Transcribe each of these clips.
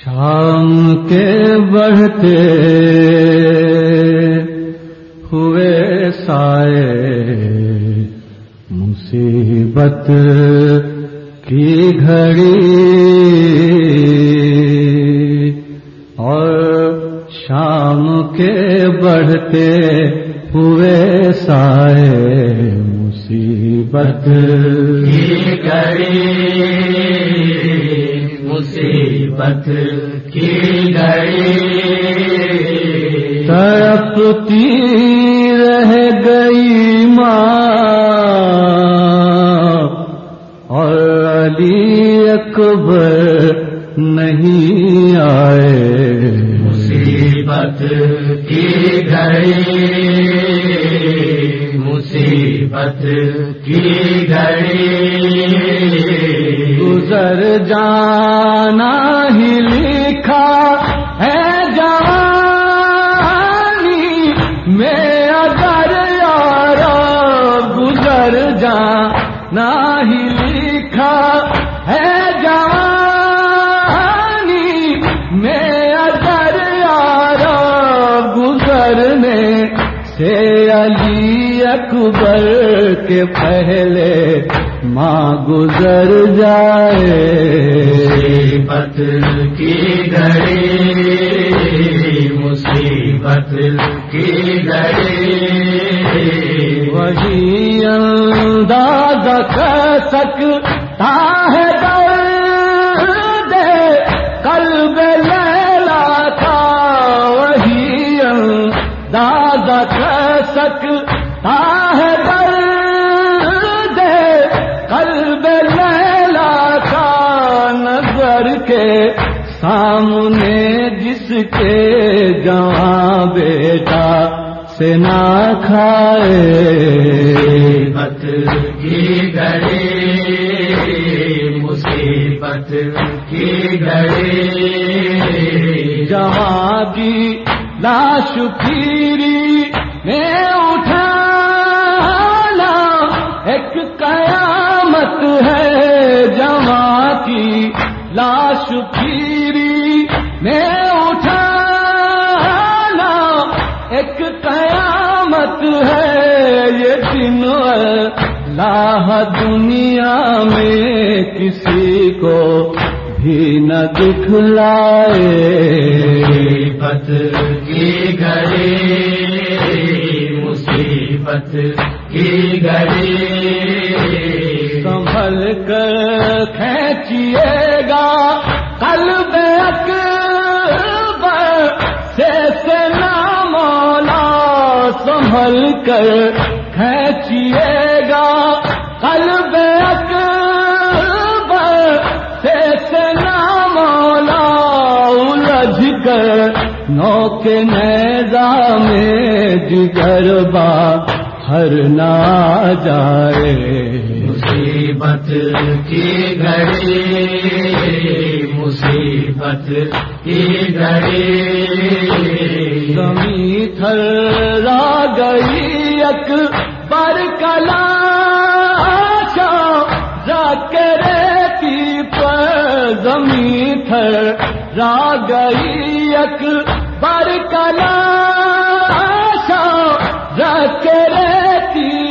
شام کے بڑھتے ہوئے سائے مصیبت کی گھڑی اور شام کے بڑھتے ہوئے سائے مصیبت کی گھڑی مصیبت کی گھڑی تڑپتی رہ گئی ماں اور علی اکبر نہیں آئے۔ مصیبت کی گھڑی مصیبت کی گھڑی گزر جانا ہی لکھا ہے جوانی میں اگر یار گزر جانا ہی لکھا ہے جوانی میں اگر یار گزرنے سے اکبر کے پہلے ماں گزر جائے۔ مصیبت کی گھڑی مصیبت کی گھڑی۔ وہی انداز کر سکتا ہے۔ قلب لیلا کا نظر کے سامنے جس کے جہاں بیٹا سے نہ کھائے۔ مصیبت کی گھڑی مصیبت کی گھڑی۔ جہاں کی لاش پھیری میں ہے جہاں کی لاش پھیری میں اٹھانا ایک قیامت ہے یہ دن اللہ دنیا میں کسی کو بھی نہ دکھلائے مصیبت کی گھڑی، مصیبت کی گھڑی۔ سنبھل کر کھینچیے گا۔ قلب اکبر سے سے نام مولا سنبھل کر کھینچیے گا۔ قلب اکبر سے سے نام مولا الجھ کر نو کے نیزا میں جگر با ہر نہ جائے۔ مصیبت کی گھڑی، مصیبت کی گھڑی۔ زمین تھر را گئی اک پر کلا ریتی پر زمین تھر را گئی اک پر کلا ریتی پر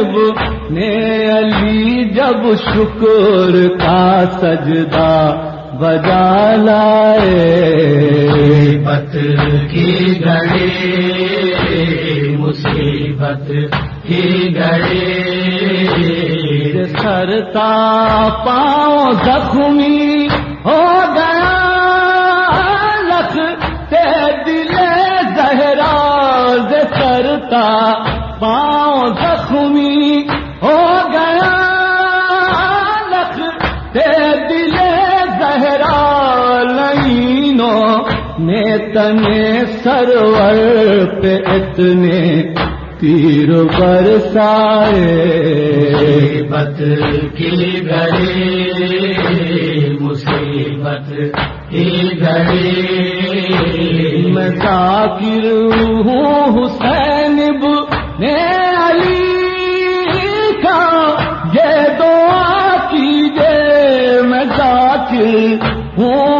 حسین نے علی جب شکر کا سجدہ بجا لائے۔ مصیبت کی گھڑی مصیبت کی گھڑی۔ سرتا پاؤں زخمی ہو گیا لکھ دل زہرا سرتا تنے سرور پہ اتنے تیر برسائے۔ مصیبت کی گھڑی مصیبت کی گھڑی۔ میں ذاکر ہوں حسین نے علی کا یہ دعا کیجے میں شاکر ہوں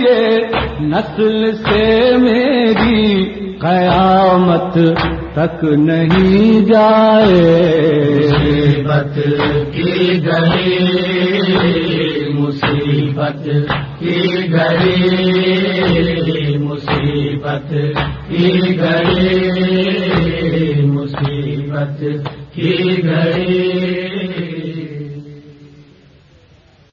شرف یہ نسل سے میری قیامت تک نہیں جائے۔ مصیبت کی گھڑی مصیبت کی گھڑی مصیبت کی گھڑی مصیبت کی گھڑی